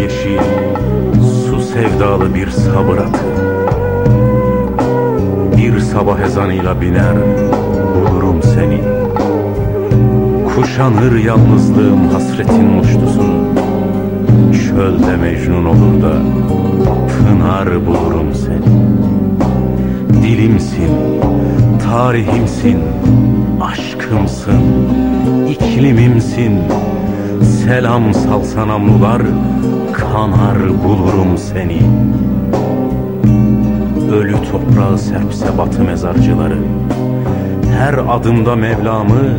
yeşil Su sevdalı bir sabır atı. Bir sabah ezanıyla biner Bulurum seni. Kuşanır yalnızlığım hasretin muştusun. Çölde mecnun olur da Pınar bulurum seni. Dilimsin, tarihimsin, aşkımsın, iklimimsin. Selam salsanamlular kanar bulurum seni. Ölü toprağı serpse batı mezarcıları. Her adımda Mevlamı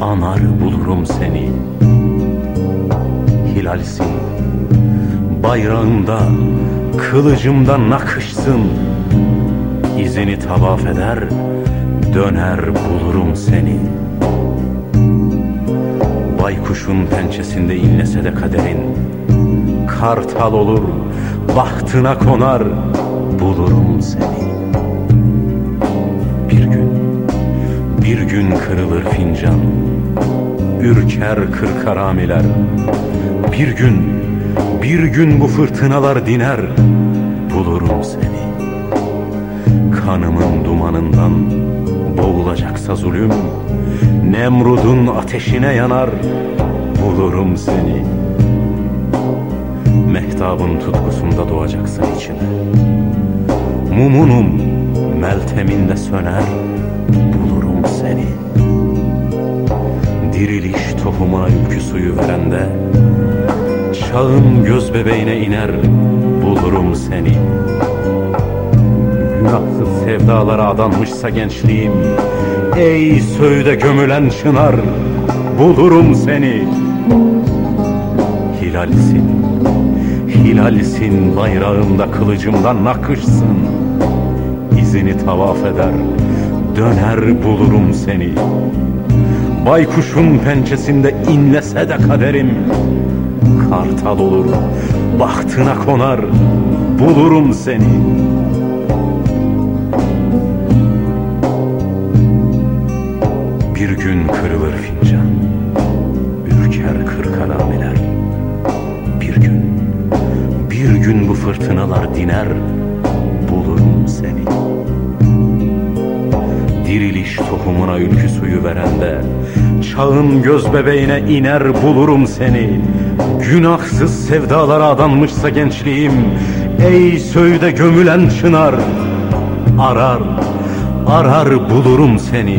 anar bulurum seni. Hilalsin, bayrağımda, kılıcımda nakışsın. İzini tavaf eder, döner bulurum seni. Baykuşun pençesinde inlese de kaderin Kartal olur, bahtına konar, bulurum seni. Bir gün, bir gün kırılır fincan Ürker kırkaramiler. Bir gün, bir gün bu fırtınalar diner Bulurum seni. Kanımın dumanından boğulacaksa zulüm Nemrud'un ateşine yanar Bulurum seni Mehtabın tutkusunda doğacaksın içime Mumunum melteminde söner Bulurum seni. Diriliş tohumuna ülkü suyu verende Çağın göz bebeğine iner Bulurum seni. Günahsız sevdalara adanmışsa gençliğim Ey söğüde gömülen çınar Bulurum seni Hilalsin Hilalsin bayrağımda kılıcımdan nakışsın. İzini tavaf eder Döner bulurum seni. Baykuşun pençesinde inlese de kaderim. Kartal olur Bahtına konar Bulurum seni. Bir gün kırılır fincan Ürker kırkarameler fırtınalar diner Bulurum seni? Diriliş tohumuna ülkü suyu verende Çağın göz bebeğine iner bulurum seni. Günahsız sevdalara adanmışsa gençliğim Ey söğüde gömülen çınar. Arar, arar bulurum seni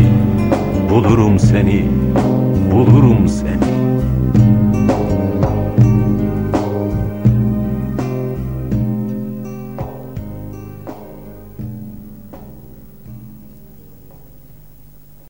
Bulurum seni,